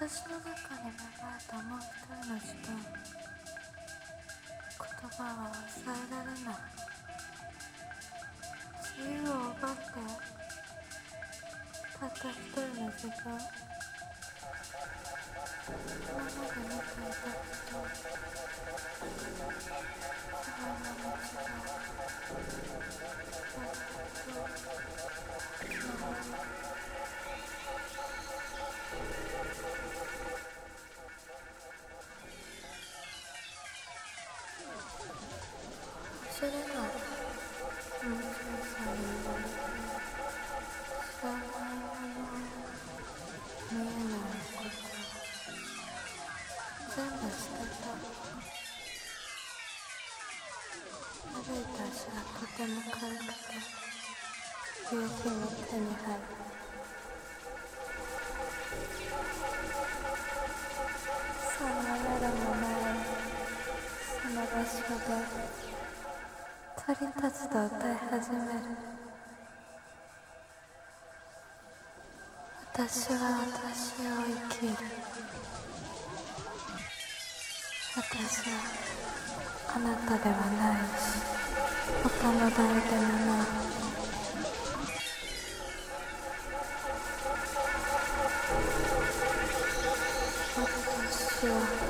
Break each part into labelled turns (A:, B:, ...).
A: 私の中に芽生えたもう一人の自分言葉は抑えられない。自由を奪ってたった一人の自分。今まで見ていた。こ忘れな。いもうさん。に言われて知らないもの見えないこと全部捨てた歩いた足がとても軽くて夕日も手に入る鳥たちと歌い。始める私は私を生きる私はあなたではない。し他の誰でもない。私は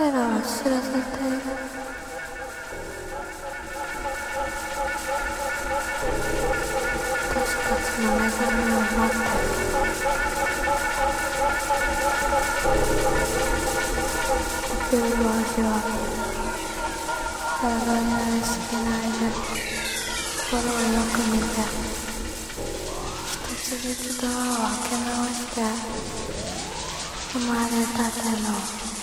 A: 彼らは知らせている私たちの目覚めを待って呼吸を味わう体にありすぎないで心をよく見て一つずつドアを開け直して生まれたての